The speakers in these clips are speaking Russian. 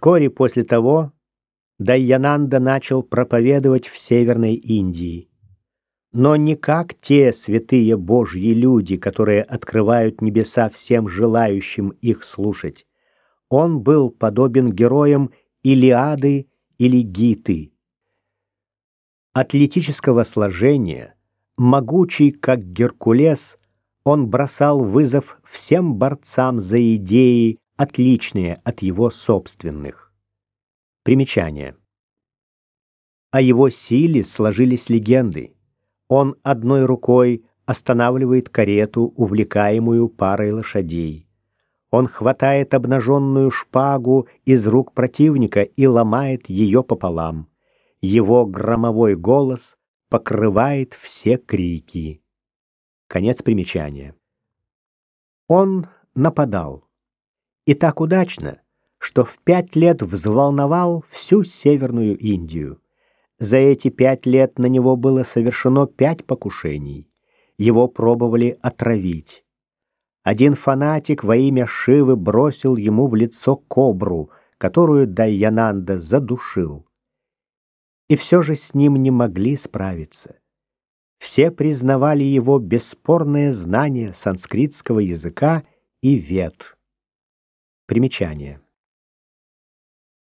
Вскоре после того Дайянанда начал проповедовать в Северной Индии. Но не как те святые Божьи люди, которые открывают небеса всем желающим их слушать. Он был подобен героям Илиады или Гиты. Атлетического сложения, могучий как Геркулес, он бросал вызов всем борцам за идеи, отличные от его собственных. Примечание. О его силе сложились легенды. Он одной рукой останавливает карету, увлекаемую парой лошадей. Он хватает обнаженную шпагу из рук противника и ломает ее пополам. Его громовой голос покрывает все крики. Конец примечания. Он нападал. И так удачно, что в пять лет взволновал всю Северную Индию. За эти пять лет на него было совершено пять покушений. Его пробовали отравить. Один фанатик во имя Шивы бросил ему в лицо кобру, которую Дайянанда задушил. И все же с ним не могли справиться. Все признавали его бесспорное знание санскритского языка и вет. Примечание.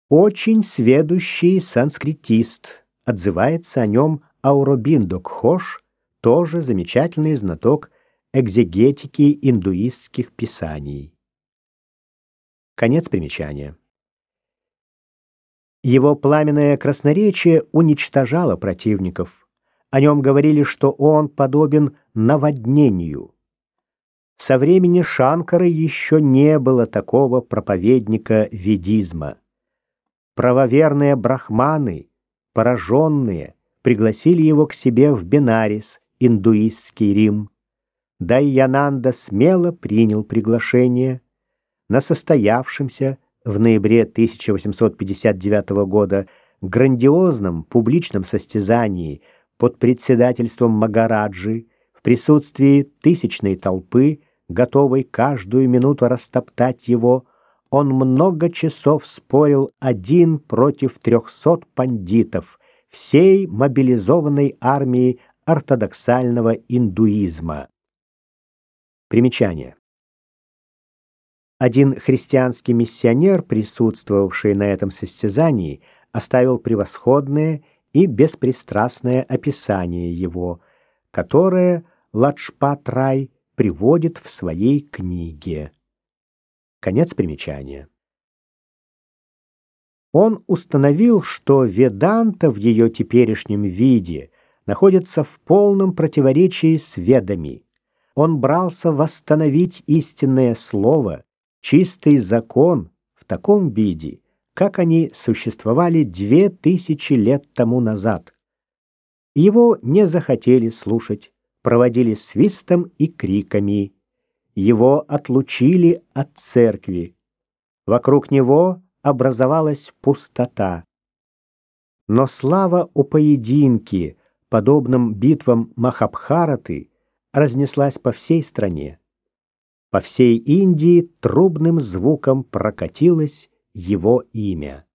Очень сведущий санскритист, отзывается о нем Ауробиндо Кхош, тоже замечательный знаток экзегетики индуистских писаний. Конец примечания. Его пламенное красноречие уничтожало противников. О нем говорили, что он подобен наводнению. Со времени Шанкары еще не было такого проповедника ведизма. Правоверные брахманы, пораженные, пригласили его к себе в Бенарис, индуистский Рим. Дайянанда смело принял приглашение. На состоявшемся в ноябре 1859 года грандиозном публичном состязании под председательством Магараджи в присутствии тысячной толпы, готовой каждую минуту растоптать его, он много часов спорил один против трехсот пандитов всей мобилизованной армии ортодоксального индуизма. Примечание. Один христианский миссионер, присутствовавший на этом состязании, оставил превосходное и беспристрастное описание его, которое Ладжпат Рай приводит в своей книге. Конец примечания. Он установил, что Веданта в ее теперешнем виде находится в полном противоречии с Ведами он брался восстановить истинное слово, чистый закон в таком виде, как они существовали две тысячи лет тому назад. Его не захотели слушать, проводили свистом и криками. Его отлучили от церкви. Вокруг него образовалась пустота. Но слава о поединке, подобном битвам Махабхараты, разнеслась по всей стране. По всей Индии трубным звуком прокатилось его имя.